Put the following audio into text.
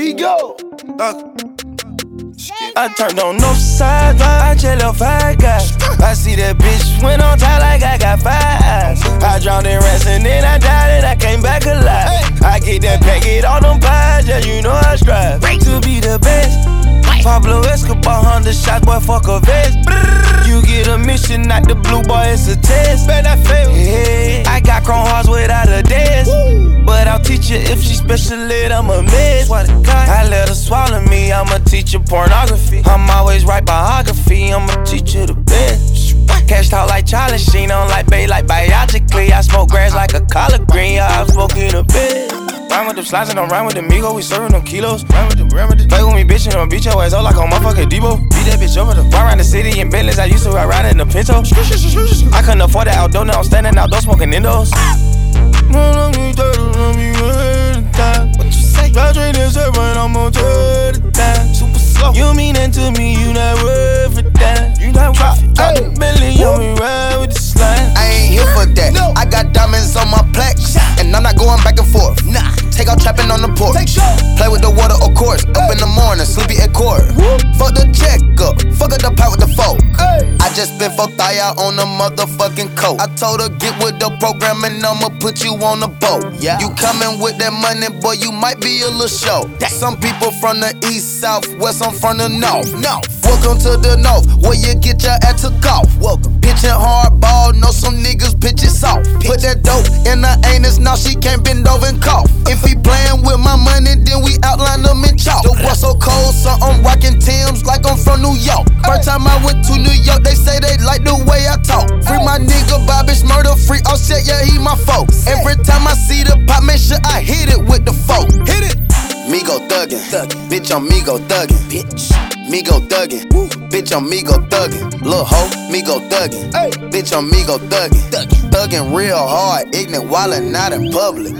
Migo. I turned on no side, I chill a fat guy. I see that bitch went on top like I got five eyes. I drowned in rest and then I died and I came back alive. I get that packet on them pies, yeah, you know I strive to be the best. Pablo Escobar, Honda shot, boy, fuck a vest. You get a mission, not the blue boy, it's a test. Bet I fail. Special ed, I'm a mess. What a God. I let her swallow me, I'm a teacher pornography. I'm always right biography, I'm a teacher the best. Cashed out like Charlie Sheen, on like Bay, like biologically. I smoke grass like a collard green, yeah, I'm smoking a bed. Rhyme with them slides and don't rhyme with the Migo, we serving them kilos. Rhyme with them, rhyme with them. Play with me, bitch, and I'ma beat your ass up like a motherfucking Debo. Beat that bitch over the bar around the city in Bentleys. I used to ride, ride in the Pinto. I couldn't afford that outdoor, now I'm standing outdoors smoking indoors. Ah! That to me, you not worth it that. You not worth it. Drop the belly on me, ride with the slime. I ain't here for that. No. I got diamonds on my plaque, and I'm not going back and forth. Nah. Take out trapping on the porch. Take. Play with the water, of course. Up just spent for thigh on the motherfucking coat. I told her get with the program and I'ma put you on the boat. Yeah. You coming with that money, boy, you might be a little show. Some people from the east, south, west, I'm from the north. No. Welcome to the north, where you get your ass took off. Welcome. Pitching hard ball, know some niggas pitch it soft. Put that dope in her anus, now she can't bend over and cough. If he playing with my money, then we outline them in chalk. The war so cold, so I'm rocking Tim's like I'm from New York. First time I went to New York, they say they like the way I talk. Free my nigga Bobby Shmurda free. Oh shit, yeah, he my folks. Every time I see the pop, make sure I hit it with the folk. Hit it. Migo thuggin', Thuggin'. bitch I'm Migo thuggin', Bitch. Migo thuggin', bitch I'm Migo thuggin', lil' ho, Migo thuggin', Hey. bitch I'm Migo thuggin', Thuggin'. thuggin' real hard, ignorant while I'm not in public.